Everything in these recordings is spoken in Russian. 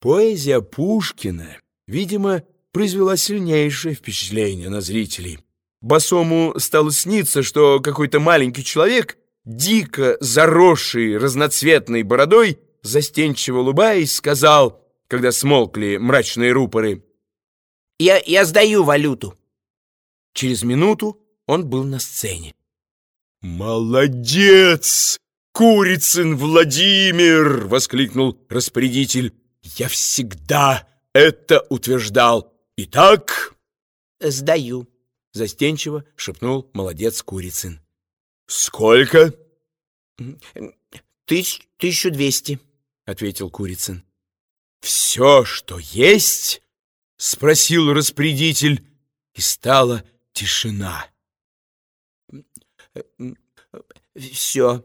Поэзия Пушкина, видимо, произвела сильнейшее впечатление на зрителей. Басому стало сниться, что какой-то маленький человек, дико заросший разноцветной бородой, застенчиво улыбаясь, сказал, когда смолкли мрачные рупоры, «Я, я сдаю валюту». Через минуту он был на сцене. «Молодец, Курицын Владимир!» — воскликнул распорядитель. Я всегда это утверждал. Итак... Сдаю. Застенчиво шепнул молодец Курицын. Сколько? Тысяч, тысячу двести, ответил Курицын. Все, что есть? Спросил распорядитель, и стала тишина. Все.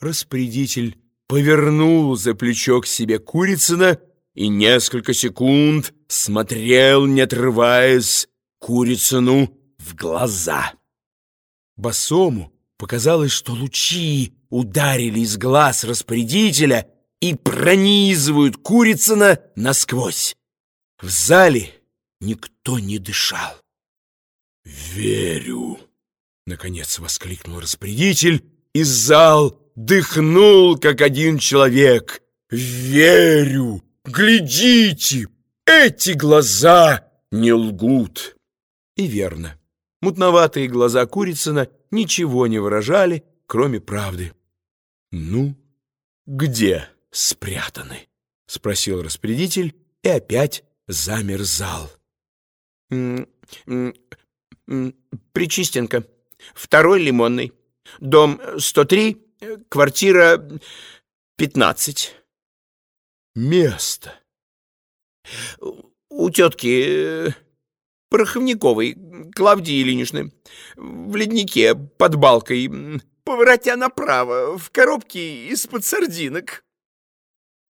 Распорядитель повернул за плечо к себе Курицына и несколько секунд смотрел, не отрываясь, Курицыну в глаза. Босому показалось, что лучи ударили из глаз распорядителя и пронизывают Курицына насквозь. В зале никто не дышал. «Верю!» — наконец воскликнул распорядитель, и зал дыхнул, как один человек. «Верю! Глядите! Эти глаза не лгут!» И верно. Мутноватые глаза Курицына ничего не выражали, кроме правды. «Ну, где спрятаны?» — спросил распорядитель, и опять замер зал. «Причистенко. Второй лимонный. Дом 103, Квартира 15. Место. У тетки э, Пороховниковой, Клавдии Ильиничны, в леднике под балкой, поворотя направо, в коробке из-под сардинок.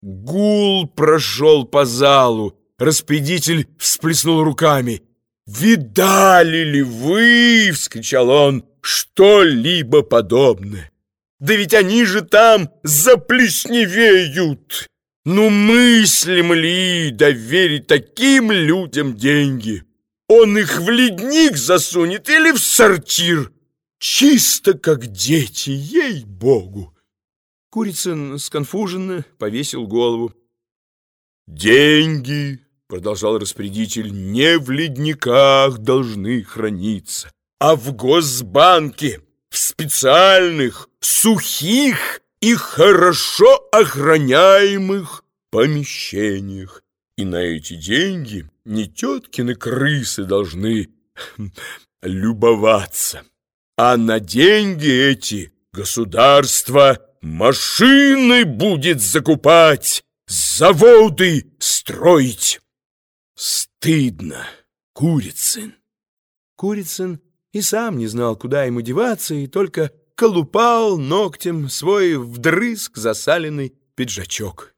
Гул прошел по залу. Распорядитель всплеснул руками. «Видали ли вы, — вскричал он, — что-либо подобное? Да ведь они же там заплесневеют. Ну, мыслим ли доверить таким людям деньги? Он их в ледник засунет или в сортир? Чисто как дети, ей-богу. Курицын сконфуженно повесил голову. «Деньги, — продолжал распорядитель, — не в ледниках должны храниться, а в Госбанке, в специальных, сухих и хорошо охраняемых помещениях. И на эти деньги не теткины крысы должны любоваться, а на деньги эти государство машины будет закупать, заводы строить. Стыдно, Курицын. Курицын и сам не знал, куда ему деваться, и только колупал ногтем свой вдрызг засаленный пиджачок.